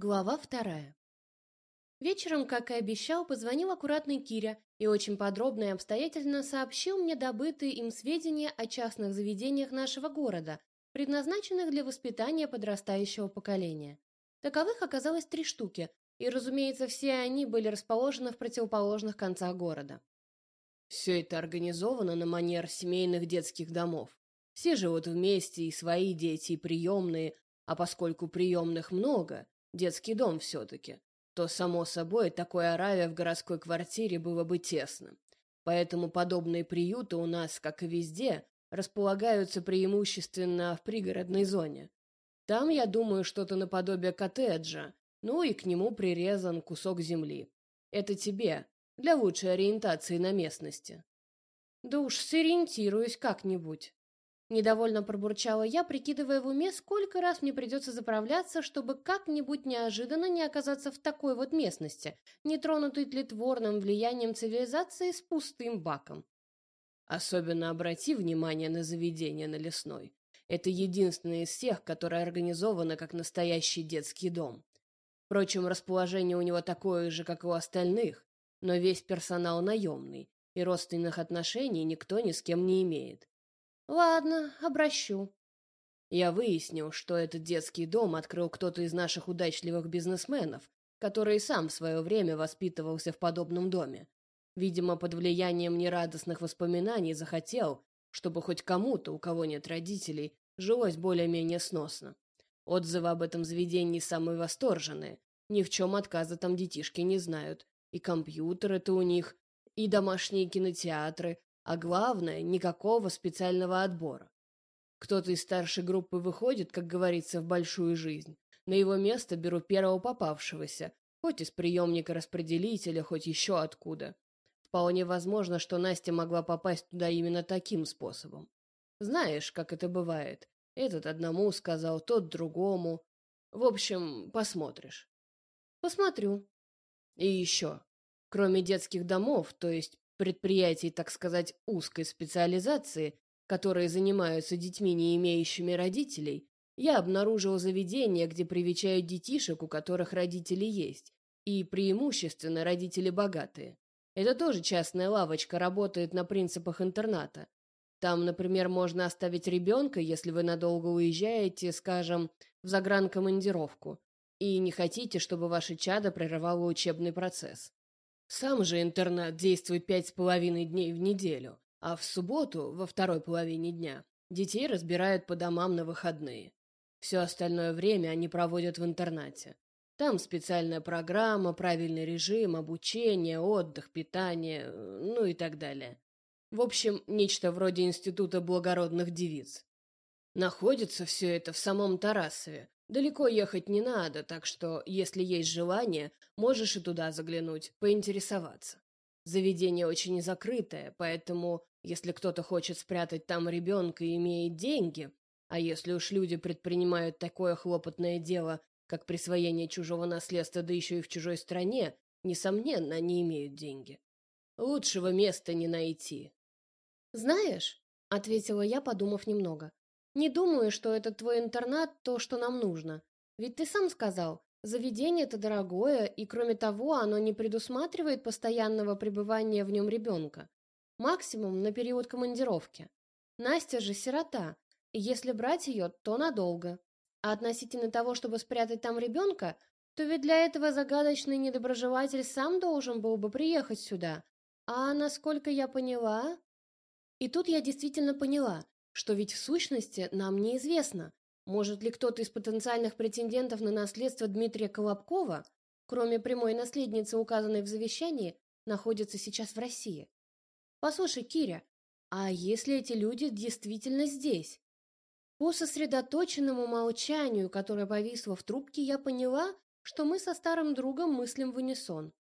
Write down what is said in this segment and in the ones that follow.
Глава вторая. Вечером, как и обещал, позвонил аккуратный Киря и очень подробно и обстоятельно сообщил мне добытые им сведения о частных заведениях нашего города, предназначенных для воспитания подрастающего поколения. Таковых оказалось три штуки, и, разумеется, все они были расположены в противоположных концах города. Все это организовано на манер семейных детских домов. Все живут вместе, и свои дети, и приемные, а поскольку приемных много, детский дом все-таки, то, само собой, такой ораве в городской квартире было бы тесно. Поэтому подобные приюты у нас, как и везде, располагаются преимущественно в пригородной зоне. Там, я думаю, что-то наподобие коттеджа, ну и к нему прирезан кусок земли. Это тебе, для лучшей ориентации на местности. Да уж сориентируюсь как-нибудь. Недовольно пробурчала я, прикидывая в уме, сколько раз мне придется заправляться, чтобы как-нибудь неожиданно не оказаться в такой вот местности, не тронутой тлетворным влиянием цивилизации с пустым баком. Особенно обрати внимание на заведение на Лесной. Это единственное из всех, которое организовано как настоящий детский дом. Впрочем, расположение у него такое же, как и у остальных, но весь персонал наемный, и родственных отношений никто ни с кем не имеет. Ладно, обращу. Я выяснил, что этот детский дом открыл кто-то из наших удачливых бизнесменов, который сам в свое время воспитывался в подобном доме. Видимо, под влиянием нерадостных воспоминаний захотел, чтобы хоть кому-то, у кого нет родителей, жилось более-менее сносно. Отзывы об этом заведении самые восторженные. Ни в чем отказа там детишки не знают. И компьютеры-то у них, и домашние кинотеатры, а главное, никакого специального отбора. Кто-то из старшей группы выходит, как говорится, в большую жизнь. На его место беру первого попавшегося, хоть из приемника распределителя, хоть еще откуда. Вполне возможно, что Настя могла попасть туда именно таким способом. Знаешь, как это бывает. Этот одному сказал, тот другому. В общем, посмотришь. Посмотрю. И еще. Кроме детских домов, то есть предприятий, так сказать, узкой специализации, которые занимаются детьми, не имеющими родителей, я обнаружил заведения, где привечают детишек, у которых родители есть, и преимущественно родители богатые. Это тоже частная лавочка, работает на принципах интерната. Там, например, можно оставить ребенка, если вы надолго уезжаете, скажем, в загранкомандировку, и не хотите, чтобы ваше чадо прерывало учебный процесс. Сам же интернат действует пять с половиной дней в неделю, а в субботу, во второй половине дня, детей разбирают по домам на выходные. Все остальное время они проводят в интернате. Там специальная программа, правильный режим, обучение, отдых, питание, ну и так далее. В общем, нечто вроде института благородных девиц. Находится все это в самом Тарасове, Далеко ехать не надо, так что, если есть желание, можешь и туда заглянуть, поинтересоваться. Заведение очень закрытое, поэтому, если кто-то хочет спрятать там ребенка и имеет деньги, а если уж люди предпринимают такое хлопотное дело, как присвоение чужого наследства, да еще и в чужой стране, несомненно, они имеют деньги. Лучшего места не найти. «Знаешь», — ответила я, подумав немного, не думаю, что этот твой интернат то, что нам нужно. Ведь ты сам сказал, заведение это дорогое, и кроме того, оно не предусматривает постоянного пребывания в нем ребенка. Максимум на период командировки. Настя же сирота, и если брать ее, то надолго. А относительно того, чтобы спрятать там ребенка, то ведь для этого загадочный недоброжелатель сам должен был бы приехать сюда. А насколько я поняла... И тут я действительно поняла, что ведь в сущности нам неизвестно, может ли кто-то из потенциальных претендентов на наследство Дмитрия Колобкова, кроме прямой наследницы, указанной в завещании, находится сейчас в России. Послушай, Киря, а если эти люди действительно здесь? По сосредоточенному молчанию, которое повисло в трубке, я поняла, что мы со старым другом мыслим в унисон.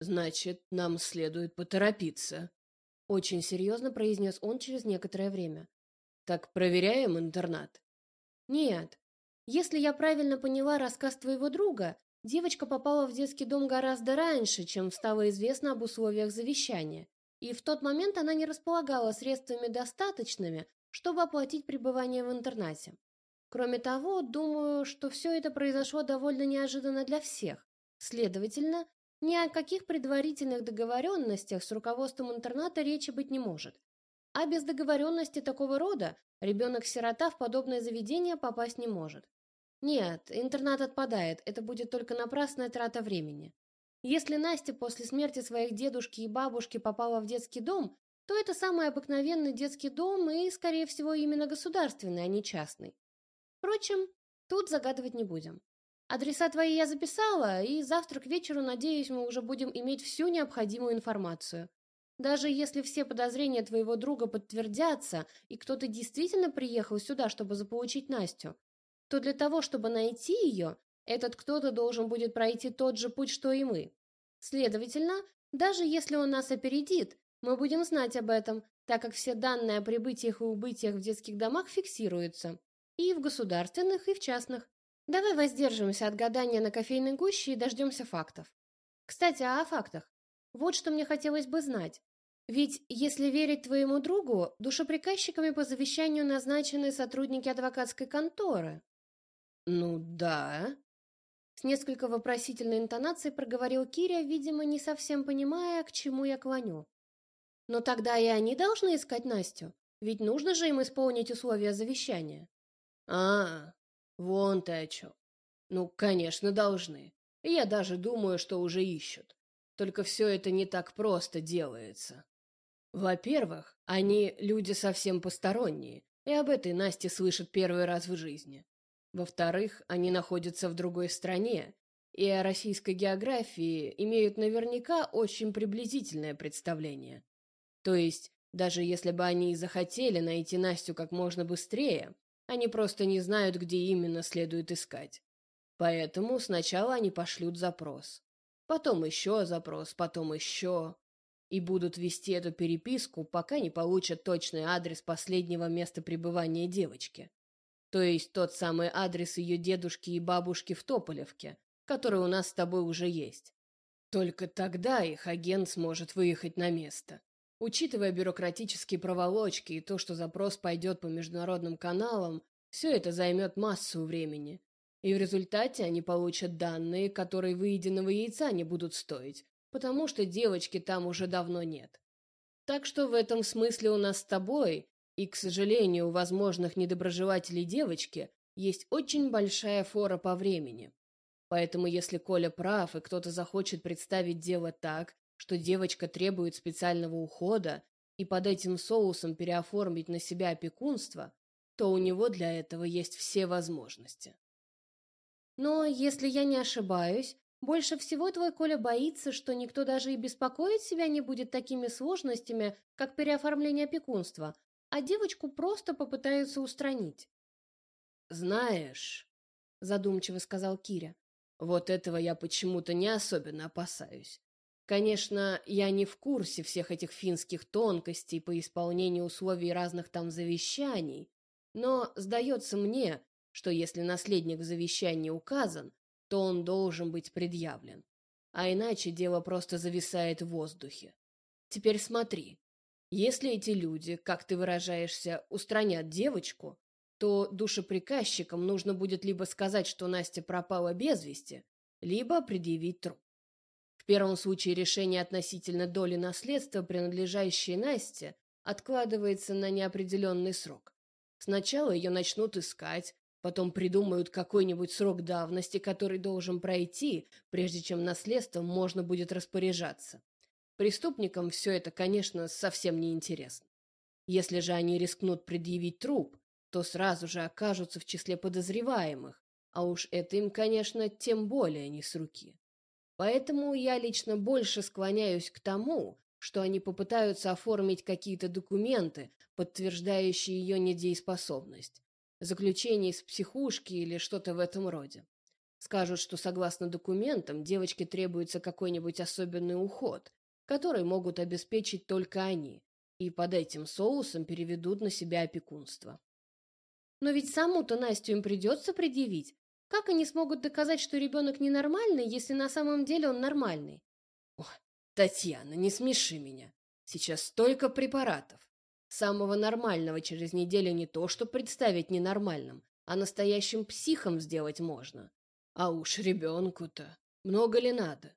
«Значит, нам следует поторопиться», — очень серьезно произнес он через некоторое время. Так проверяем интернат? Нет. Если я правильно поняла рассказ твоего друга, девочка попала в детский дом гораздо раньше, чем стало известно об условиях завещания. И в тот момент она не располагала средствами достаточными, чтобы оплатить пребывание в интернате. Кроме того, думаю, что все это произошло довольно неожиданно для всех. Следовательно, ни о каких предварительных договоренностях с руководством интерната речи быть не может. А без договоренности такого рода ребенок-сирота в подобное заведение попасть не может. Нет, интернат отпадает, это будет только напрасная трата времени. Если Настя после смерти своих дедушки и бабушки попала в детский дом, то это самый обыкновенный детский дом и, скорее всего, именно государственный, а не частный. Впрочем, тут загадывать не будем. Адреса твои я записала, и завтра к вечеру, надеюсь, мы уже будем иметь всю необходимую информацию. Даже если все подозрения твоего друга подтвердятся, и кто-то действительно приехал сюда, чтобы заполучить Настю, то для того, чтобы найти ее, этот кто-то должен будет пройти тот же путь, что и мы. Следовательно, даже если он нас опередит, мы будем знать об этом, так как все данные о прибытиях и убытиях в детских домах фиксируются. И в государственных, и в частных. Давай воздержимся от гадания на кофейной гуще и дождемся фактов. Кстати, а о фактах. Вот что мне хотелось бы знать. Ведь, если верить твоему другу, душеприказчиками по завещанию назначены сотрудники адвокатской конторы. Ну да. С несколько вопросительной интонацией проговорил Киря, видимо, не совсем понимая, к чему я клоню. Но тогда и они должны искать Настю, ведь нужно же им исполнить условия завещания. А, вон ты о чем. Ну, конечно, должны. Я даже думаю, что уже ищут. Только все это не так просто делается. Во-первых, они люди совсем посторонние, и об этой Насте слышат первый раз в жизни. Во-вторых, они находятся в другой стране, и о российской географии имеют наверняка очень приблизительное представление. То есть, даже если бы они и захотели найти Настю как можно быстрее, они просто не знают, где именно следует искать. Поэтому сначала они пошлют запрос. Потом еще запрос, потом еще. И будут вести эту переписку, пока не получат точный адрес последнего места пребывания девочки. То есть тот самый адрес ее дедушки и бабушки в Тополевке, который у нас с тобой уже есть. Только тогда их агент сможет выехать на место. Учитывая бюрократические проволочки и то, что запрос пойдет по международным каналам, все это займет массу времени. И в результате они получат данные, которые выеденного яйца не будут стоить, потому что девочки там уже давно нет. Так что в этом смысле у нас с тобой, и, к сожалению, у возможных недоброжелателей девочки, есть очень большая фора по времени. Поэтому если Коля прав, и кто-то захочет представить дело так, что девочка требует специального ухода и под этим соусом переоформить на себя опекунство, то у него для этого есть все возможности. Но, если я не ошибаюсь, больше всего твой Коля боится, что никто даже и беспокоить себя не будет такими сложностями, как переоформление опекунства, а девочку просто попытаются устранить. «Знаешь», — задумчиво сказал Киря, — «вот этого я почему-то не особенно опасаюсь. Конечно, я не в курсе всех этих финских тонкостей по исполнению условий разных там завещаний, но сдается мне, что если наследник в завещании указан, то он должен быть предъявлен. А иначе дело просто зависает в воздухе. Теперь смотри. Если эти люди, как ты выражаешься, устранят девочку, то душеприказчикам нужно будет либо сказать, что Настя пропала без вести, либо предъявить труп. В первом случае решение относительно доли наследства, принадлежащей Насте, откладывается на неопределенный срок. Сначала ее начнут искать, потом придумают какой-нибудь срок давности, который должен пройти, прежде чем наследством можно будет распоряжаться. Преступникам все это, конечно, совсем не интересно. Если же они рискнут предъявить труп, то сразу же окажутся в числе подозреваемых, а уж это им, конечно, тем более не с руки. Поэтому я лично больше склоняюсь к тому, что они попытаются оформить какие-то документы, подтверждающие ее недееспособность. Заключение из психушки или что-то в этом роде. Скажут, что согласно документам девочке требуется какой-нибудь особенный уход, который могут обеспечить только они, и под этим соусом переведут на себя опекунство. Но ведь саму-то Настю им придется предъявить, как они смогут доказать, что ребенок ненормальный, если на самом деле он нормальный? Ой, Татьяна, не смеши меня. Сейчас столько препаратов. Самого нормального через неделю не то, что представить ненормальным, а настоящим психом сделать можно. А уж ребенку-то много ли надо?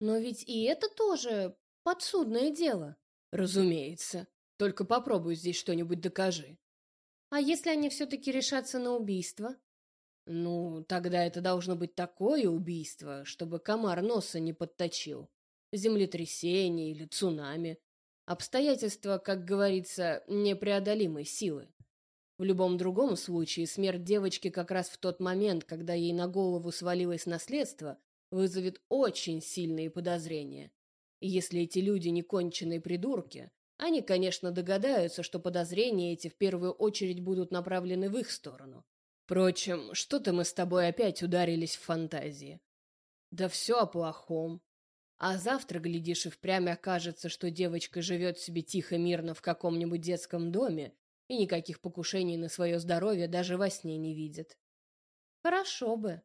Но ведь и это тоже подсудное дело. Разумеется. Только попробуй здесь что-нибудь докажи. А если они все-таки решатся на убийство? Ну, тогда это должно быть такое убийство, чтобы комар носа не подточил. Землетрясение или цунами. Обстоятельства, как говорится, непреодолимой силы. В любом другом случае смерть девочки как раз в тот момент, когда ей на голову свалилось наследство, вызовет очень сильные подозрения. И если эти люди не конченые придурки, они, конечно, догадаются, что подозрения эти в первую очередь будут направлены в их сторону. Впрочем, что-то мы с тобой опять ударились в фантазии. Да все о плохом. А завтра, глядишь, и впрямь окажется, что девочка живет себе тихо-мирно в каком-нибудь детском доме и никаких покушений на свое здоровье даже во сне не видит. Хорошо бы.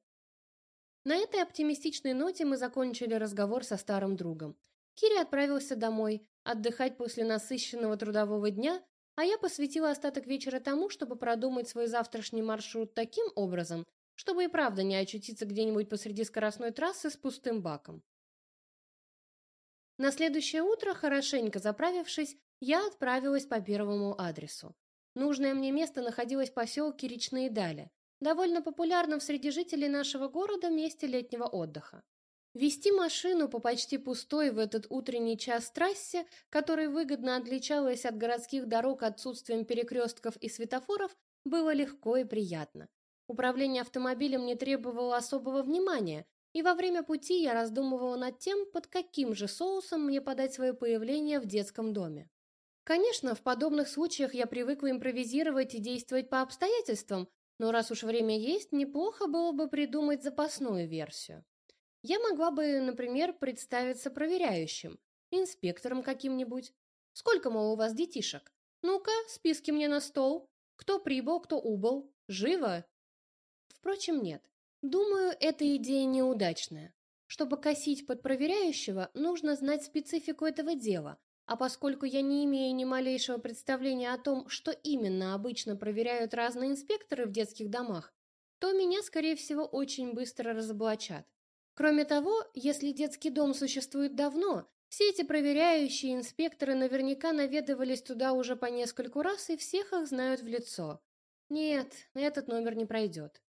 На этой оптимистичной ноте мы закончили разговор со старым другом. Кири отправился домой, отдыхать после насыщенного трудового дня а я посвятила остаток вечера тому, чтобы продумать свой завтрашний маршрут таким образом, чтобы и правда не очутиться где-нибудь посреди скоростной трассы с пустым баком. На следующее утро, хорошенько заправившись, я отправилась по первому адресу. Нужное мне место находилось в поселке Речные Дали, довольно популярном среди жителей нашего города месте летнего отдыха. Вести машину по почти пустой в этот утренний час трассе, которая выгодно отличалась от городских дорог отсутствием перекрестков и светофоров, было легко и приятно. Управление автомобилем не требовало особого внимания, и во время пути я раздумывала над тем, под каким же соусом мне подать свое появление в детском доме. Конечно, в подобных случаях я привыкла импровизировать и действовать по обстоятельствам, но раз уж время есть, неплохо было бы придумать запасную версию. Я могла бы, например, представиться проверяющим, инспектором каким-нибудь. Сколько, мол, у вас детишек? Ну-ка, списки мне на стол. Кто прибыл, кто убыл. Живо? Впрочем, нет. Думаю, эта идея неудачная. Чтобы косить под проверяющего, нужно знать специфику этого дела, а поскольку я не имею ни малейшего представления о том, что именно обычно проверяют разные инспекторы в детских домах, то меня, скорее всего, очень быстро разоблачат. Кроме того, если детский дом существует давно, все эти проверяющие инспекторы наверняка наведывались туда уже по нескольку раз и всех их знают в лицо. Нет, этот номер не пройдет.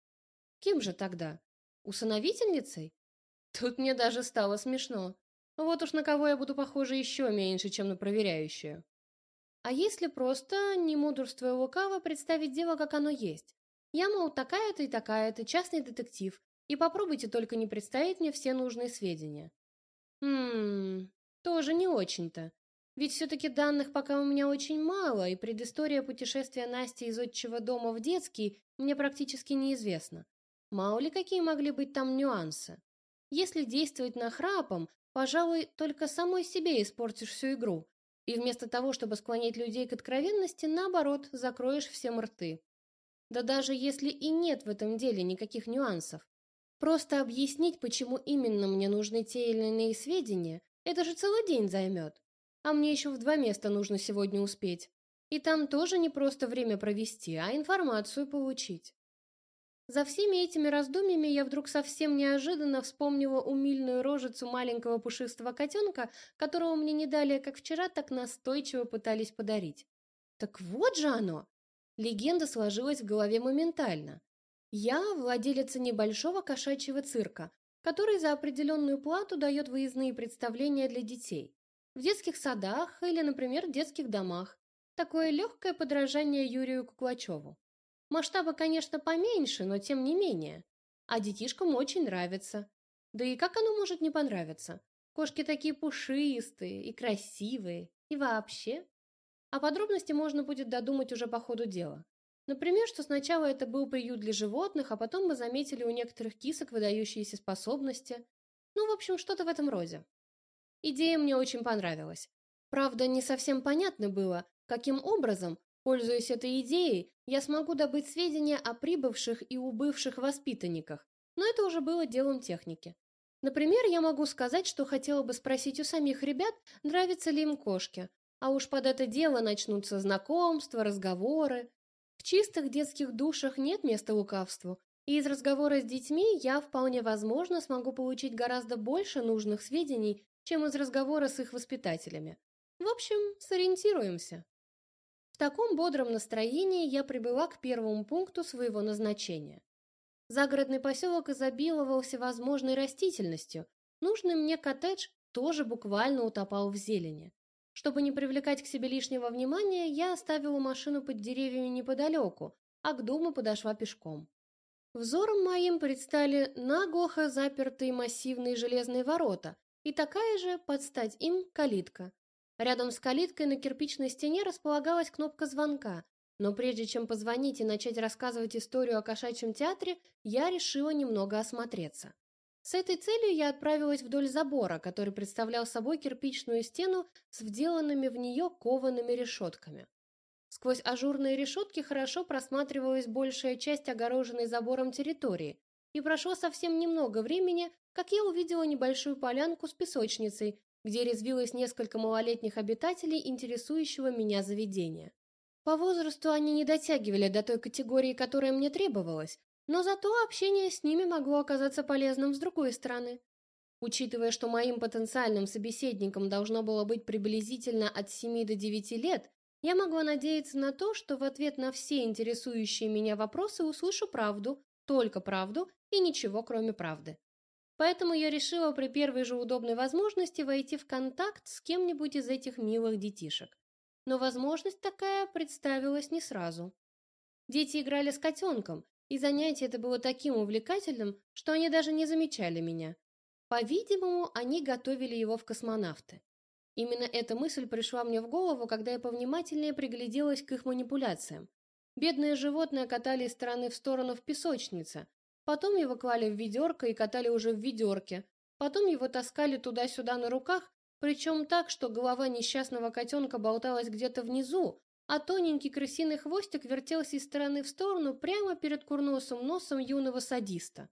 Кем же тогда? Усыновительницей? Тут мне даже стало смешно. Вот уж на кого я буду похожа еще меньше, чем на проверяющую. А если просто, не мудрствуя лукаво, представить дело, как оно есть? Я, мол, такая-то и такая-то, частный детектив, и попробуйте только не представить мне все нужные сведения. Хм, тоже не очень-то. Ведь все-таки данных пока у меня очень мало, и предыстория путешествия Насти из отчего дома в детский мне практически неизвестна. Мало ли какие могли быть там нюансы. Если действовать нахрапом, пожалуй, только самой себе испортишь всю игру, и вместо того, чтобы склонять людей к откровенности, наоборот, закроешь всем рты. Да даже если и нет в этом деле никаких нюансов, Просто объяснить, почему именно мне нужны те или иные сведения, это же целый день займет. А мне еще в два места нужно сегодня успеть. И там тоже не просто время провести, а информацию получить. За всеми этими раздумьями я вдруг совсем неожиданно вспомнила умильную рожицу маленького пушистого котенка, которого мне не далее, как вчера, так настойчиво пытались подарить. Так вот же оно! Легенда сложилась в голове моментально. Я владелица небольшого кошачьего цирка, который за определенную плату дает выездные представления для детей. В детских садах или, например, детских домах. Такое легкое подражание Юрию Куклачеву. Масштабы, конечно, поменьше, но тем не менее. А детишкам очень нравится. Да и как оно может не понравиться? Кошки такие пушистые и красивые, и вообще. А подробности можно будет додумать уже по ходу дела. Например, что сначала это был приют для животных, а потом мы заметили у некоторых кисок выдающиеся способности. Ну, в общем, что-то в этом роде. Идея мне очень понравилась. Правда, не совсем понятно было, каким образом, пользуясь этой идеей, я смогу добыть сведения о прибывших и убывших воспитанниках, но это уже было делом техники. Например, я могу сказать, что хотела бы спросить у самих ребят, нравятся ли им кошки, а уж под это дело начнутся знакомства, разговоры, чистых детских душах нет места лукавству, и из разговора с детьми я вполне возможно смогу получить гораздо больше нужных сведений, чем из разговора с их воспитателями. В общем, сориентируемся. В таком бодром настроении я прибыла к первому пункту своего назначения. Загородный поселок изобиловал всевозможной растительностью. Нужный мне коттедж тоже буквально утопал в зелени. Чтобы не привлекать к себе лишнего внимания, я оставила машину под деревьями неподалеку, а к дому подошла пешком. Взором моим предстали наглухо запертые массивные железные ворота и такая же, под стать им, калитка. Рядом с калиткой на кирпичной стене располагалась кнопка звонка, но прежде чем позвонить и начать рассказывать историю о кошачьем театре, я решила немного осмотреться. С этой целью я отправилась вдоль забора, который представлял собой кирпичную стену с вделанными в нее коваными решетками. Сквозь ажурные решетки хорошо просматривалась большая часть огороженной забором территории, и прошло совсем немного времени, как я увидела небольшую полянку с песочницей, где резвилось несколько малолетних обитателей интересующего меня заведения. По возрасту они не дотягивали до той категории, которая мне требовалась, но зато общение с ними могло оказаться полезным с другой стороны. Учитывая, что моим потенциальным собеседником должно было быть приблизительно от 7 до 9 лет, я могла надеяться на то, что в ответ на все интересующие меня вопросы услышу правду, только правду и ничего кроме правды. Поэтому я решила при первой же удобной возможности войти в контакт с кем-нибудь из этих милых детишек. Но возможность такая представилась не сразу. Дети играли с котенком, и занятие это было таким увлекательным, что они даже не замечали меня. По-видимому, они готовили его в космонавты. Именно эта мысль пришла мне в голову, когда я повнимательнее пригляделась к их манипуляциям. Бедное животное катали из стороны в сторону в песочнице, потом его клали в ведерко и катали уже в ведерке, потом его таскали туда-сюда на руках, причем так, что голова несчастного котенка болталась где-то внизу, а тоненький крысиный хвостик вертелся из стороны в сторону прямо перед курносым носом юного садиста.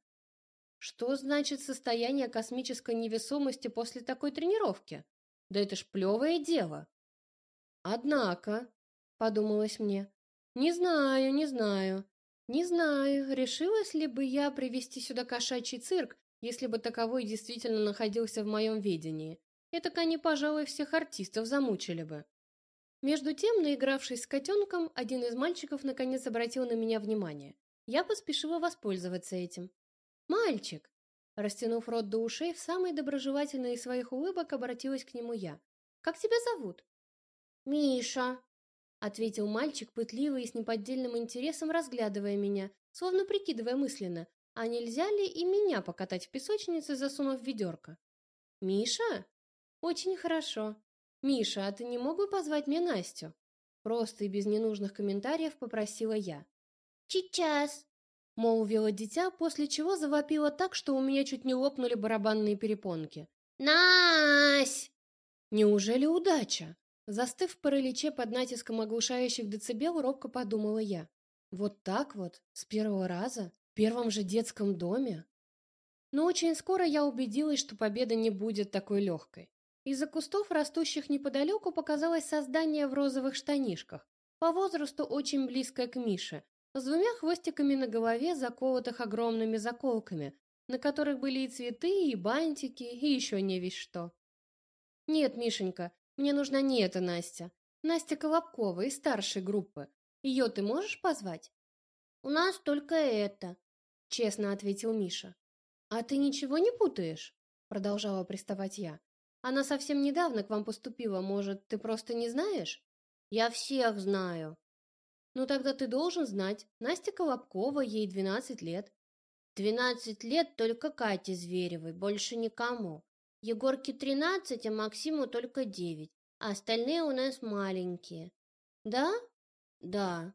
Что значит состояние космической невесомости после такой тренировки? Да это ж плевое дело. Однако, подумалось мне, не знаю, не знаю, не знаю, решилась ли бы я привести сюда кошачий цирк, если бы таковой действительно находился в моем ведении. Это они, пожалуй, всех артистов замучили бы. Между тем, наигравшись с котенком, один из мальчиков наконец обратил на меня внимание. Я поспешила воспользоваться этим. «Мальчик!» Растянув рот до ушей, в самой доброжелательной из своих улыбок обратилась к нему я. «Как тебя зовут?» «Миша!» Ответил мальчик, пытливо и с неподдельным интересом разглядывая меня, словно прикидывая мысленно, а нельзя ли и меня покатать в песочнице, засунув ведерко. «Миша? Очень хорошо. «Миша, а ты не мог бы позвать мне Настю?» Просто и без ненужных комментариев попросила я. «Сейчас!» — молвило дитя, после чего завопило так, что у меня чуть не лопнули барабанные перепонки. «Нась!» «Неужели удача?» Застыв в параличе под натиском оглушающих децибел, робко подумала я. «Вот так вот? С первого раза? В первом же детском доме?» Но очень скоро я убедилась, что победа не будет такой легкой. Из-за кустов, растущих неподалеку, показалось создание в розовых штанишках, по возрасту очень близкое к Мише, с двумя хвостиками на голове, заколотых огромными заколками, на которых были и цветы, и бантики, и еще не весь что. «Нет, Мишенька, мне нужна не эта Настя. Настя Колобкова из старшей группы. Ее ты можешь позвать?» «У нас только это», — честно ответил Миша. «А ты ничего не путаешь?» — продолжала приставать я. Она совсем недавно к вам поступила, может, ты просто не знаешь? Я всех знаю. Ну тогда ты должен знать. Настя Колобкова, ей 12 лет. 12 лет только Кате Зверевой, больше никому. Егорке 13, а Максиму только 9. А остальные у нас маленькие. Да? Да.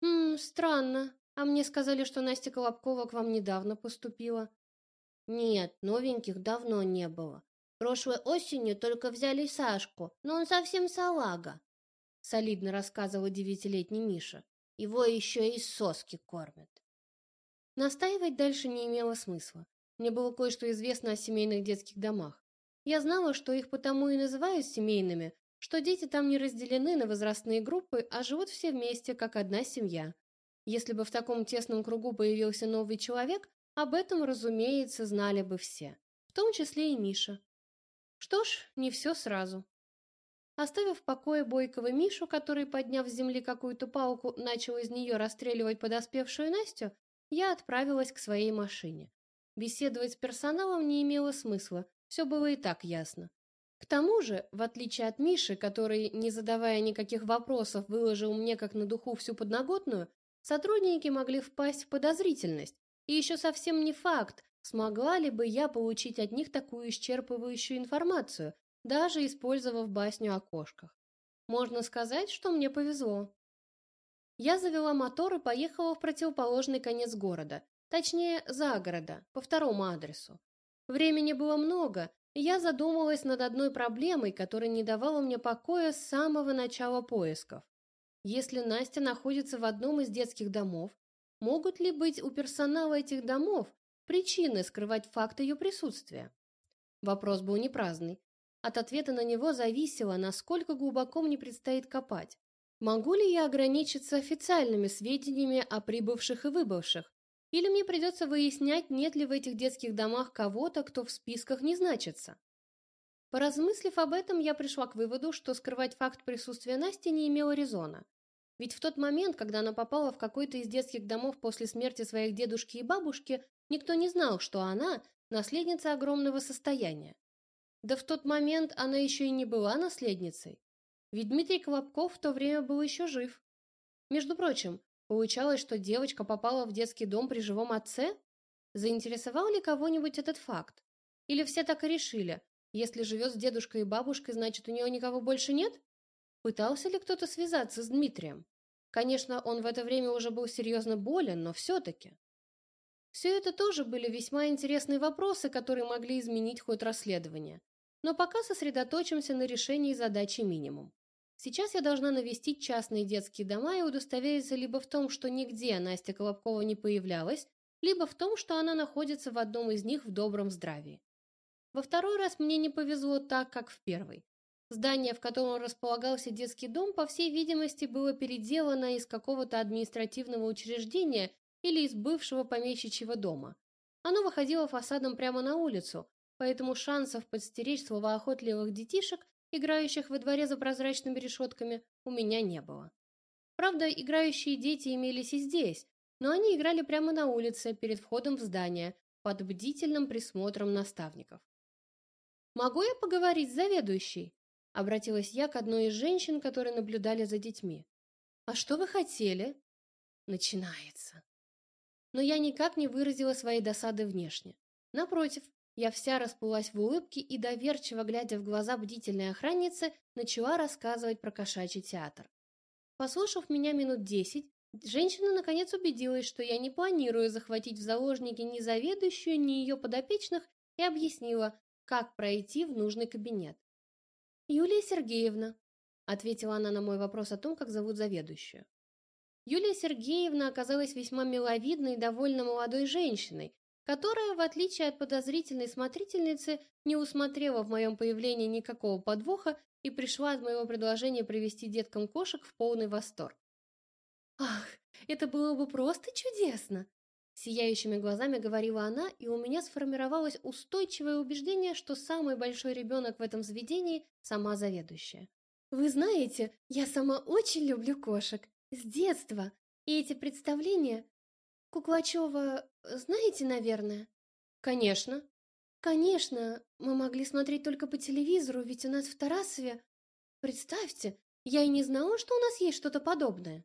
Хм, странно. А мне сказали, что Настя Колобкова к вам недавно поступила. Нет, новеньких давно не было. Прошлой осенью только взяли Сашку, но он совсем салага, солидно рассказывал девятилетний Миша. Его еще и соски кормят. Настаивать дальше не имело смысла. Мне было кое-что известно о семейных детских домах. Я знала, что их потому и называют семейными, что дети там не разделены на возрастные группы, а живут все вместе, как одна семья. Если бы в таком тесном кругу появился новый человек, об этом, разумеется, знали бы все, в том числе и Миша. Что ж, не все сразу. Оставив в покое бойкого Мишу, который, подняв с земли какую-то палку, начал из нее расстреливать подоспевшую Настю, я отправилась к своей машине. Беседовать с персоналом не имело смысла, все было и так ясно. К тому же, в отличие от Миши, который, не задавая никаких вопросов, выложил мне как на духу всю подноготную, сотрудники могли впасть в подозрительность, и еще совсем не факт, смогла ли бы я получить от них такую исчерпывающую информацию, даже использовав басню о кошках. Можно сказать, что мне повезло. Я завела мотор и поехала в противоположный конец города, точнее, за города, по второму адресу. Времени было много, и я задумалась над одной проблемой, которая не давала мне покоя с самого начала поисков. Если Настя находится в одном из детских домов, могут ли быть у персонала этих домов причины скрывать факт ее присутствия? Вопрос был не праздный, от ответа на него зависело, насколько глубоко мне предстоит копать. Могу ли я ограничиться официальными сведениями о прибывших и выбывших? Или мне придется выяснять, нет ли в этих детских домах кого-то, кто в списках не значится? Поразмыслив об этом, я пришла к выводу, что скрывать факт присутствия Насти не имело резона. Ведь в тот момент, когда она попала в какой-то из детских домов после смерти своих дедушки и бабушки, никто не знал, что она – наследница огромного состояния. Да в тот момент она еще и не была наследницей. Ведь Дмитрий Колобков в то время был еще жив. Между прочим, получалось, что девочка попала в детский дом при живом отце? Заинтересовал ли кого-нибудь этот факт? Или все так и решили, если живет с дедушкой и бабушкой, значит, у нее никого больше нет? Пытался ли кто-то связаться с Дмитрием? Конечно, он в это время уже был серьезно болен, но все-таки. Все это тоже были весьма интересные вопросы, которые могли изменить ход расследования. Но пока сосредоточимся на решении задачи минимум. Сейчас я должна навестить частные детские дома и удостовериться либо в том, что нигде Настя Колобкова не появлялась, либо в том, что она находится в одном из них в добром здравии. Во второй раз мне не повезло так, как в первый. Здание, в котором располагался детский дом, по всей видимости, было переделано из какого-то административного учреждения или из бывшего помещичьего дома. Оно выходило фасадом прямо на улицу, поэтому шансов подстеречь словоохотливых детишек, играющих во дворе за прозрачными решетками, у меня не было. Правда, играющие дети имелись и здесь, но они играли прямо на улице, перед входом в здание, под бдительным присмотром наставников. «Могу я поговорить с заведующей?» — обратилась я к одной из женщин, которые наблюдали за детьми. «А что вы хотели?» «Начинается». Но я никак не выразила своей досады внешне. Напротив, я вся расплылась в улыбке и, доверчиво глядя в глаза бдительной охранницы, начала рассказывать про кошачий театр. Послушав меня минут десять, женщина наконец убедилась, что я не планирую захватить в заложники ни заведующую, ни ее подопечных, и объяснила, как пройти в нужный кабинет. «Юлия Сергеевна», — ответила она на мой вопрос о том, как зовут заведующую. Юлия Сергеевна оказалась весьма миловидной и довольно молодой женщиной, которая, в отличие от подозрительной смотрительницы, не усмотрела в моем появлении никакого подвоха и пришла от моего предложения привести деткам кошек в полный восторг. «Ах, это было бы просто чудесно!» Сияющими глазами говорила она, и у меня сформировалось устойчивое убеждение, что самый большой ребенок в этом заведении – сама заведующая. «Вы знаете, я сама очень люблю кошек. С детства. И эти представления Куклачева знаете, наверное? Конечно. Конечно, мы могли смотреть только по телевизору, ведь у нас в Тарасове... Представьте, я и не знала, что у нас есть что-то подобное.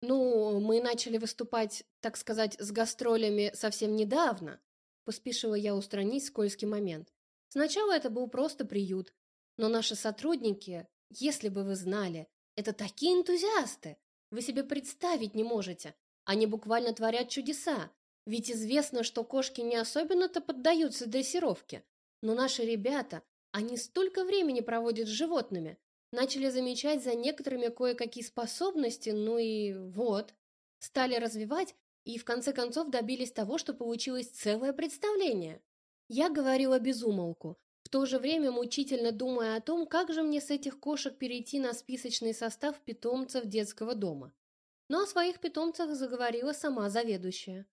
Ну, мы начали выступать, так сказать, с гастролями совсем недавно. Поспешила я устранить скользкий момент. Сначала это был просто приют, но наши сотрудники, если бы вы знали, это такие энтузиасты. Вы себе представить не можете. Они буквально творят чудеса, ведь известно, что кошки не особенно-то поддаются дрессировке. Но наши ребята, они столько времени проводят с животными, начали замечать за некоторыми кое-какие способности, ну и вот. Стали развивать и в конце концов добились того, что получилось целое представление. Я говорила без умолку, в то же время мучительно думая о том, как же мне с этих кошек перейти на списочный состав питомцев детского дома. Но о своих питомцах заговорила сама заведующая.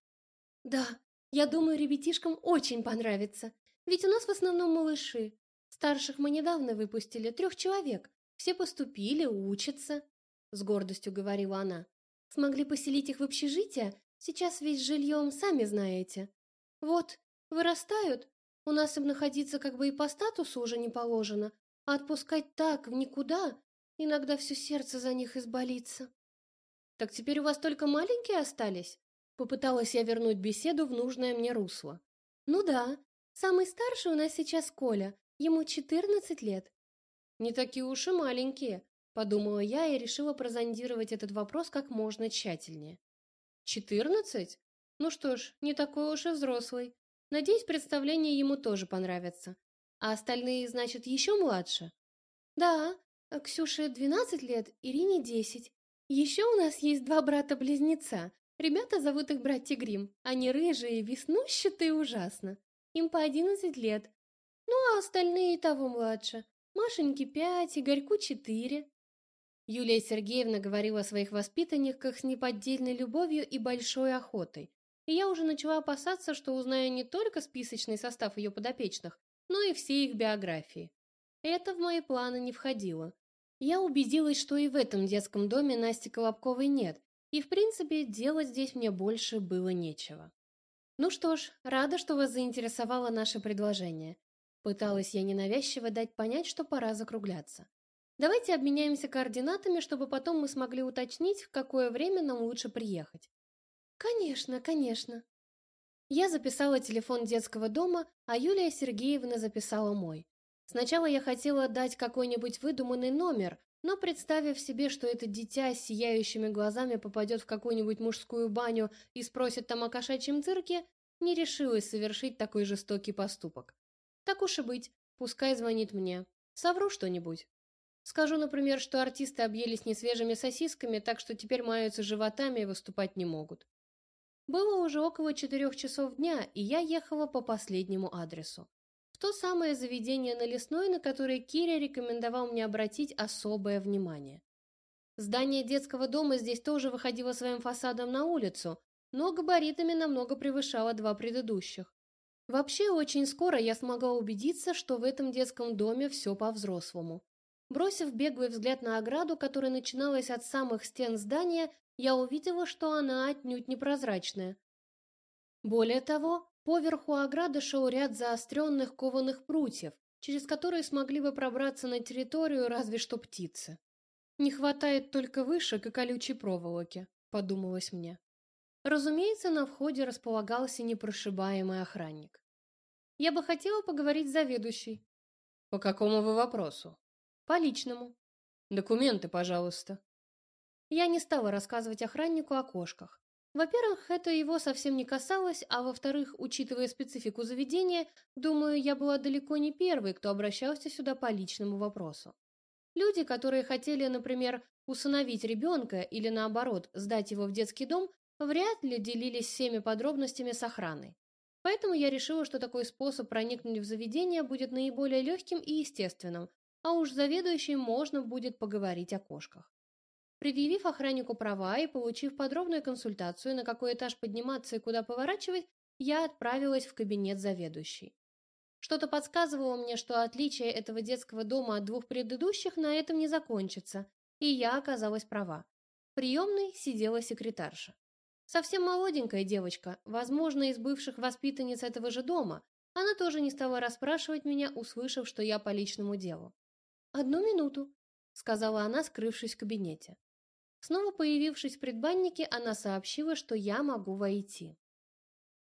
«Да, я думаю, ребятишкам очень понравится, ведь у нас в основном малыши. Старших мы недавно выпустили, трех человек. Все поступили, учатся», — с гордостью говорила она. «Смогли поселить их в общежитие, сейчас ведь с жильем, сами знаете. Вот, вырастают, у нас им находиться как бы и по статусу уже не положено, а отпускать так, в никуда, иногда все сердце за них изболится». «Так теперь у вас только маленькие остались?» Попыталась я вернуть беседу в нужное мне русло. «Ну да, самый старший у нас сейчас Коля, ему 14 лет». «Не такие уж и маленькие», — подумала я и решила прозондировать этот вопрос как можно тщательнее. «Четырнадцать? Ну что ж, не такой уж и взрослый. Надеюсь, представление ему тоже понравится. А остальные, значит, еще младше?» «Да, Ксюше 12 лет, Ирине 10. Еще у нас есть два брата-близнеца, Ребята зовут их братья Грим. Они рыжие, веснущатые ужасно. Им по одиннадцать лет. Ну, а остальные того младше. Машеньке пять, Игорьку четыре. Юлия Сергеевна говорила о своих воспитанниках с неподдельной любовью и большой охотой. И я уже начала опасаться, что узнаю не только списочный состав ее подопечных, но и все их биографии. Это в мои планы не входило. Я убедилась, что и в этом детском доме Насти Колобковой нет, и, в принципе, делать здесь мне больше было нечего. Ну что ж, рада, что вас заинтересовало наше предложение. Пыталась я ненавязчиво дать понять, что пора закругляться. Давайте обменяемся координатами, чтобы потом мы смогли уточнить, в какое время нам лучше приехать. Конечно, конечно. Я записала телефон детского дома, а Юлия Сергеевна записала мой. Сначала я хотела дать какой-нибудь выдуманный номер, но, представив себе, что это дитя с сияющими глазами попадет в какую-нибудь мужскую баню и спросит там о кошачьем цирке, не решилась совершить такой жестокий поступок. Так уж и быть, пускай звонит мне. Совру что-нибудь. Скажу, например, что артисты объелись несвежими сосисками, так что теперь маются животами и выступать не могут. Было уже около четырех часов дня, и я ехала по последнему адресу то самое заведение на Лесной, на которое Киря рекомендовал мне обратить особое внимание. Здание детского дома здесь тоже выходило своим фасадом на улицу, но габаритами намного превышало два предыдущих. Вообще, очень скоро я смогла убедиться, что в этом детском доме все по-взрослому. Бросив беглый взгляд на ограду, которая начиналась от самых стен здания, я увидела, что она отнюдь непрозрачная. Более того, Поверху ограды шел ряд заостренных кованых прутьев, через которые смогли бы пробраться на территорию разве что птицы. «Не хватает только вышек и колючей проволоки», — подумалось мне. Разумеется, на входе располагался непрошибаемый охранник. «Я бы хотела поговорить с заведующей». «По какому вы вопросу?» «По личному». «Документы, пожалуйста». Я не стала рассказывать охраннику о кошках. Во-первых, это его совсем не касалось, а во-вторых, учитывая специфику заведения, думаю, я была далеко не первой, кто обращался сюда по личному вопросу. Люди, которые хотели, например, усыновить ребенка или, наоборот, сдать его в детский дом, вряд ли делились всеми подробностями с охраной. Поэтому я решила, что такой способ проникнуть в заведение будет наиболее легким и естественным, а уж заведующей можно будет поговорить о кошках. Предъявив охраннику права и получив подробную консультацию, на какой этаж подниматься и куда поворачивать, я отправилась в кабинет заведующей. Что-то подсказывало мне, что отличие этого детского дома от двух предыдущих на этом не закончится, и я оказалась права. В приемной сидела секретарша. Совсем молоденькая девочка, возможно, из бывших воспитанниц этого же дома. Она тоже не стала расспрашивать меня, услышав, что я по личному делу. «Одну минуту», — сказала она, скрывшись в кабинете. Снова появившись в предбаннике, она сообщила, что я могу войти.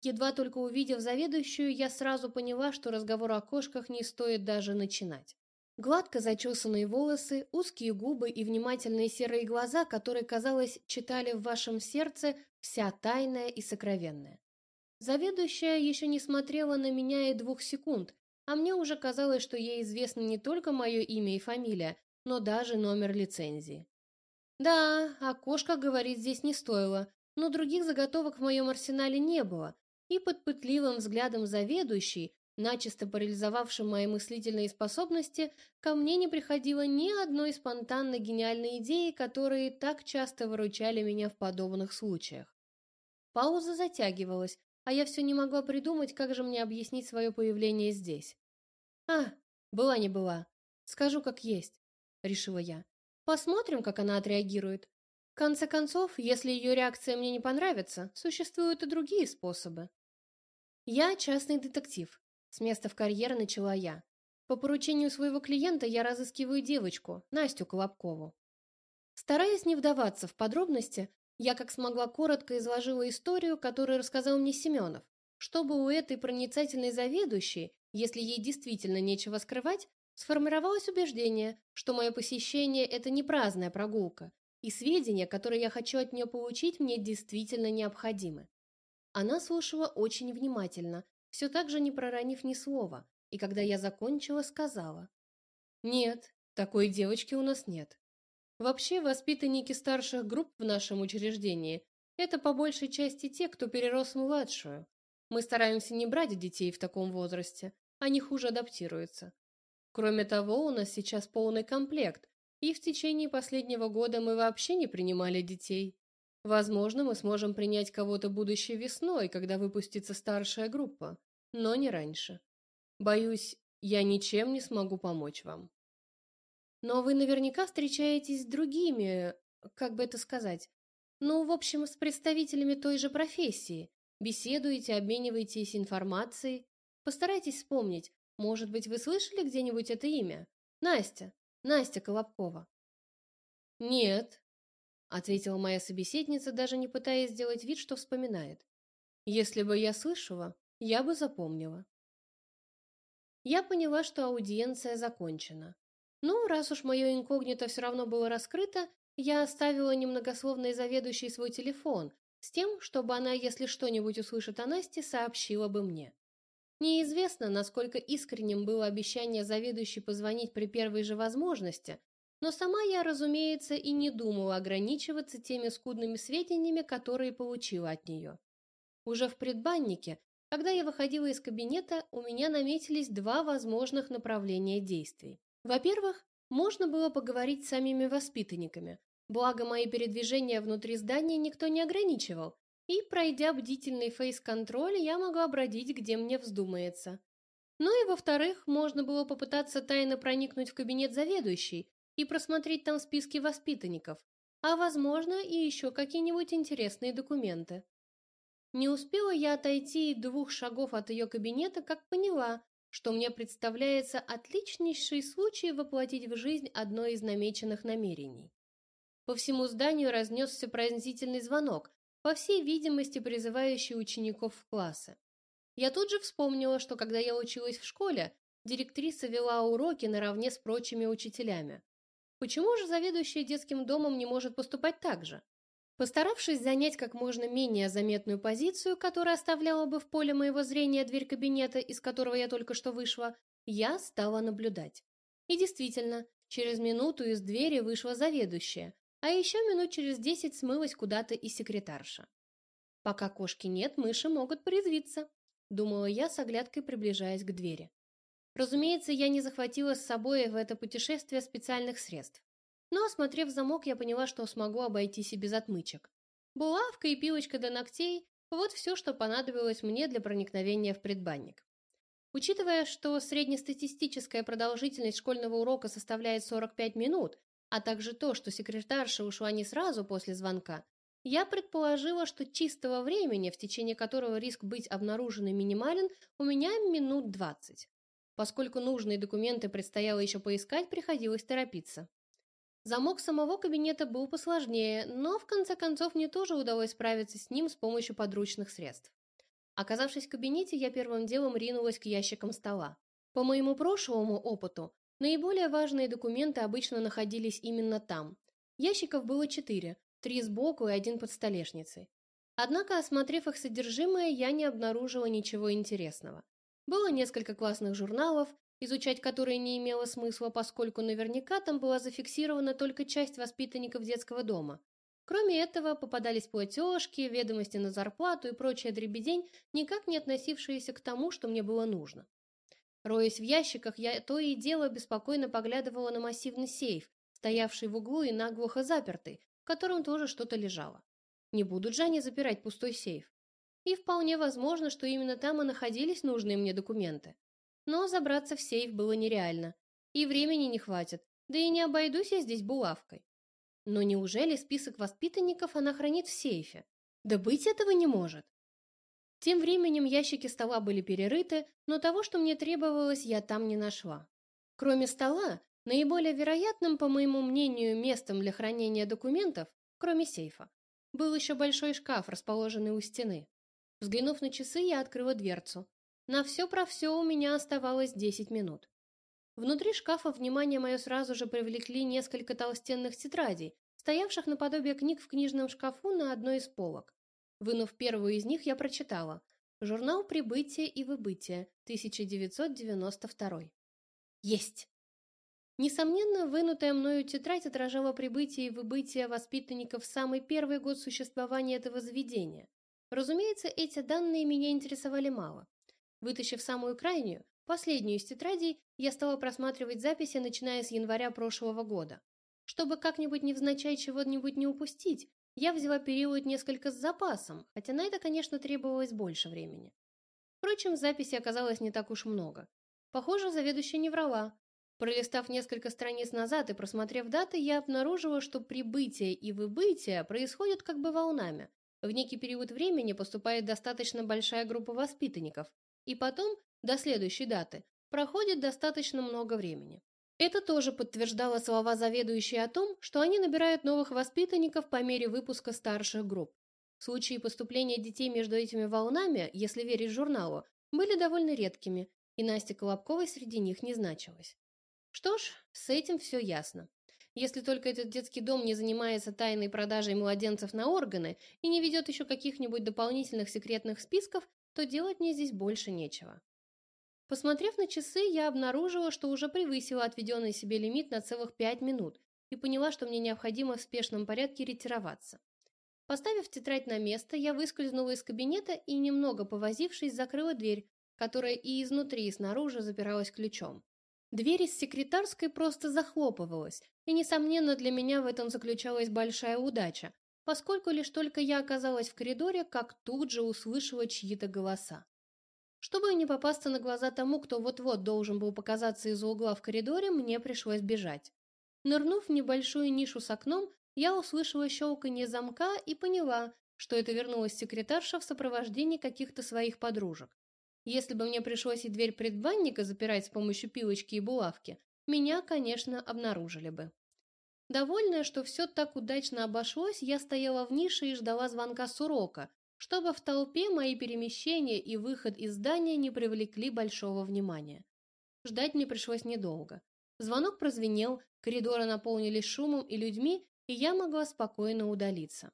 Едва только увидев заведующую, я сразу поняла, что разговор о кошках не стоит даже начинать. Гладко зачесанные волосы, узкие губы и внимательные серые глаза, которые, казалось, читали в вашем сердце вся тайная и сокровенная. Заведующая еще не смотрела на меня и двух секунд, а мне уже казалось, что ей известно не только мое имя и фамилия, но даже номер лицензии. Да, о кошках говорить здесь не стоило, но других заготовок в моем арсенале не было, и под пытливым взглядом заведующей начисто парализовавшим мои мыслительные способности, ко мне не приходило ни одной спонтанно гениальной идеи, которые так часто выручали меня в подобных случаях. Пауза затягивалась, а я все не могла придумать, как же мне объяснить свое появление здесь. «А, была не была. Скажу, как есть», — решила я. «Посмотрим, как она отреагирует. В конце концов, если ее реакция мне не понравится, существуют и другие способы». «Я частный детектив», — с места в карьер начала я. «По поручению своего клиента я разыскиваю девочку, Настю Колобкову». Стараясь не вдаваться в подробности, я как смогла коротко изложила историю, которую рассказал мне Семенов, чтобы у этой проницательной заведующей, если ей действительно нечего скрывать, сформировалось убеждение, что мое посещение – это не праздная прогулка, и сведения, которые я хочу от нее получить, мне действительно необходимы. Она слушала очень внимательно, все так же не проронив ни слова, и когда я закончила, сказала. «Нет, такой девочки у нас нет. Вообще, воспитанники старших групп в нашем учреждении – это по большей части те, кто перерос младшую. Мы стараемся не брать детей в таком возрасте, они хуже адаптируются. Кроме того, у нас сейчас полный комплект, и в течение последнего года мы вообще не принимали детей. Возможно, мы сможем принять кого-то будущей весной, когда выпустится старшая группа, но не раньше. Боюсь, я ничем не смогу помочь вам. Но вы наверняка встречаетесь с другими, как бы это сказать, ну, в общем, с представителями той же профессии. Беседуете, обмениваетесь информацией. Постарайтесь вспомнить, может быть, вы слышали где-нибудь это имя? Настя, Настя Колобкова. Нет, ответила моя собеседница, даже не пытаясь сделать вид, что вспоминает. Если бы я слышала, я бы запомнила. Я поняла, что аудиенция закончена. Ну, раз уж мое инкогнито все равно было раскрыто, я оставила немногословной заведующей свой телефон с тем, чтобы она, если что-нибудь услышит о Насте, сообщила бы мне. Неизвестно, насколько искренним было обещание заведующей позвонить при первой же возможности, но сама я, разумеется, и не думала ограничиваться теми скудными сведениями, которые получила от нее. Уже в предбаннике, когда я выходила из кабинета, у меня наметились два возможных направления действий. Во-первых, можно было поговорить с самими воспитанниками, благо мои передвижения внутри здания никто не ограничивал, и, пройдя бдительный фейс-контроль, я могла бродить, где мне вздумается. Ну и во-вторых, можно было попытаться тайно проникнуть в кабинет заведующей и просмотреть там списки воспитанников, а, возможно, и еще какие-нибудь интересные документы. Не успела я отойти двух шагов от ее кабинета, как поняла, что мне представляется отличнейший случай воплотить в жизнь одно из намеченных намерений. По всему зданию разнесся пронзительный звонок, по всей видимости призывающий учеников в классы. Я тут же вспомнила, что когда я училась в школе, директриса вела уроки наравне с прочими учителями. Почему же заведующая детским домом не может поступать так же? Постаравшись занять как можно менее заметную позицию, которая оставляла бы в поле моего зрения дверь кабинета, из которого я только что вышла, я стала наблюдать. И действительно, через минуту из двери вышла заведующая, а еще минут через десять смылась куда-то и секретарша. Пока кошки нет, мыши могут порезвиться, думала я с оглядкой, приближаясь к двери. Разумеется, я не захватила с собой в это путешествие специальных средств. Но, осмотрев замок, я поняла, что смогу обойтись и без отмычек. Булавка и пилочка до ногтей – вот все, что понадобилось мне для проникновения в предбанник. Учитывая, что среднестатистическая продолжительность школьного урока составляет 45 минут, а также то, что секретарша ушла не сразу после звонка, я предположила, что чистого времени, в течение которого риск быть обнаруженным минимален, у меня минут 20. Поскольку нужные документы предстояло еще поискать, приходилось торопиться. Замок самого кабинета был посложнее, но в конце концов мне тоже удалось справиться с ним с помощью подручных средств. Оказавшись в кабинете, я первым делом ринулась к ящикам стола. По моему прошлому опыту, наиболее важные документы обычно находились именно там. Ящиков было четыре, три сбоку и один под столешницей. Однако, осмотрев их содержимое, я не обнаружила ничего интересного. Было несколько классных журналов, изучать которые не имело смысла, поскольку наверняка там была зафиксирована только часть воспитанников детского дома. Кроме этого, попадались платежки, ведомости на зарплату и прочая дребедень, никак не относившиеся к тому, что мне было нужно. Роясь в ящиках, я то и дело беспокойно поглядывала на массивный сейф, стоявший в углу и наглухо запертый, в котором тоже что-то лежало. Не будут же они запирать пустой сейф. И вполне возможно, что именно там и находились нужные мне документы. Но забраться в сейф было нереально. И времени не хватит, да и не обойдусь я здесь булавкой. Но неужели список воспитанников она хранит в сейфе? Да быть этого не может. Тем временем ящики стола были перерыты, но того, что мне требовалось, я там не нашла. Кроме стола, наиболее вероятным, по моему мнению, местом для хранения документов, кроме сейфа, был еще большой шкаф, расположенный у стены. Взглянув на часы, я открыла дверцу. На все про все у меня оставалось 10 минут. Внутри шкафа внимание мое сразу же привлекли несколько толстенных тетрадей, стоявших наподобие книг в книжном шкафу на одной из полок. Вынув первую из них, я прочитала. Журнал «Прибытие и выбытие», 1992. Есть! Несомненно, вынутая мною тетрадь отражала прибытие и выбытие воспитанников в самый первый год существования этого заведения. Разумеется, эти данные меня интересовали мало. Вытащив самую крайнюю, последнюю из тетрадей, я стала просматривать записи, начиная с января прошлого года. Чтобы как-нибудь невзначай чего-нибудь не упустить, я взяла период несколько с запасом, хотя на это, конечно, требовалось больше времени. Впрочем, записей оказалось не так уж много. Похоже, заведующая не врала. Пролистав несколько страниц назад и просмотрев даты, я обнаружила, что прибытие и выбытие происходят как бы волнами. В некий период времени поступает достаточно большая группа воспитанников, и потом, до следующей даты, проходит достаточно много времени. Это тоже подтверждало слова заведующей о том, что они набирают новых воспитанников по мере выпуска старших групп. Случаи поступления детей между этими волнами, если верить журналу, были довольно редкими, и Настя Колобковой среди них не значилась. Что ж, с этим все ясно. Если только этот детский дом не занимается тайной продажей младенцев на органы и не ведет еще каких-нибудь дополнительных секретных списков, то делать мне здесь больше нечего. Посмотрев на часы, я обнаружила, что уже превысила отведенный себе лимит на целых пять минут и поняла, что мне необходимо в спешном порядке ретироваться. Поставив тетрадь на место, я выскользнула из кабинета и, немного повозившись, закрыла дверь, которая и изнутри, и снаружи запиралась ключом. Дверь из секретарской просто захлопывалась, и, несомненно, для меня в этом заключалась большая удача, поскольку лишь только я оказалась в коридоре, как тут же услышала чьи-то голоса. Чтобы не попасться на глаза тому, кто вот-вот должен был показаться из-за угла в коридоре, мне пришлось бежать. Нырнув в небольшую нишу с окном, я услышала щелканье замка и поняла, что это вернулась секретарша в сопровождении каких-то своих подружек. Если бы мне пришлось и дверь предбанника запирать с помощью пилочки и булавки, меня, конечно, обнаружили бы. Довольная, что все так удачно обошлось, я стояла в нише и ждала звонка с урока, чтобы в толпе мои перемещения и выход из здания не привлекли большого внимания. Ждать мне пришлось недолго. Звонок прозвенел, коридоры наполнились шумом и людьми, и я могла спокойно удалиться.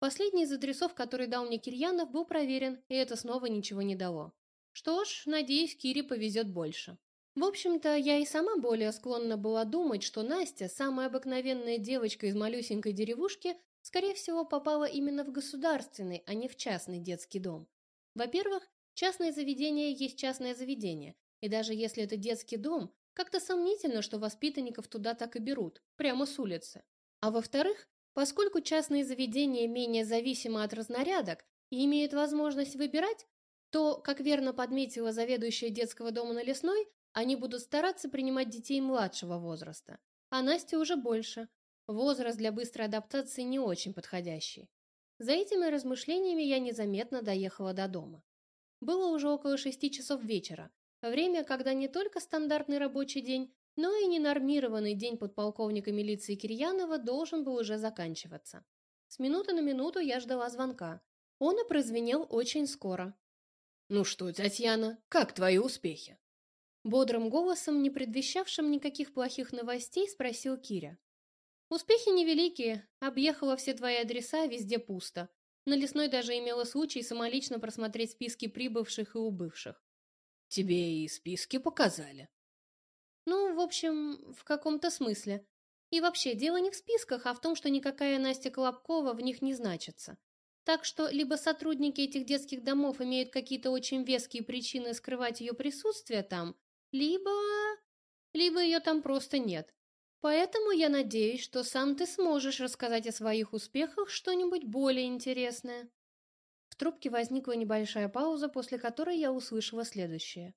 Последний из адресов, который дал мне Кирьянов, был проверен, и это снова ничего не дало. Что ж, надеюсь, Кире повезет больше. В общем-то, я и сама более склонна была думать, что Настя, самая обыкновенная девочка из малюсенькой деревушки, скорее всего, попала именно в государственный, а не в частный детский дом. Во-первых, частное заведение есть частное заведение, и даже если это детский дом, как-то сомнительно, что воспитанников туда так и берут, прямо с улицы. А во-вторых, поскольку частные заведения менее зависимы от разнарядок и имеют возможность выбирать, то, как верно подметила заведующая детского дома на Лесной, они будут стараться принимать детей младшего возраста. А Настя уже больше, Возраст для быстрой адаптации не очень подходящий. За этими размышлениями я незаметно доехала до дома. Было уже около шести часов вечера, время, когда не только стандартный рабочий день, но и ненормированный день подполковника милиции Кирьянова должен был уже заканчиваться. С минуты на минуту я ждала звонка. Он и прозвенел очень скоро. «Ну что, Татьяна, как твои успехи?» Бодрым голосом, не предвещавшим никаких плохих новостей, спросил Киря. Успехи невеликие. Объехала все твои адреса, везде пусто. На лесной даже имела случай самолично просмотреть списки прибывших и убывших. Тебе и списки показали? Ну, в общем, в каком-то смысле. И вообще, дело не в списках, а в том, что никакая Настя Колобкова в них не значится. Так что либо сотрудники этих детских домов имеют какие-то очень веские причины скрывать ее присутствие там, либо... либо ее там просто нет. Поэтому я надеюсь, что сам ты сможешь рассказать о своих успехах что-нибудь более интересное. В трубке возникла небольшая пауза, после которой я услышала следующее.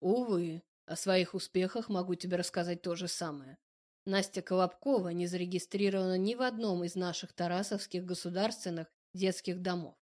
Увы, о своих успехах могу тебе рассказать то же самое. Настя Колобкова не зарегистрирована ни в одном из наших тарасовских государственных детских домов.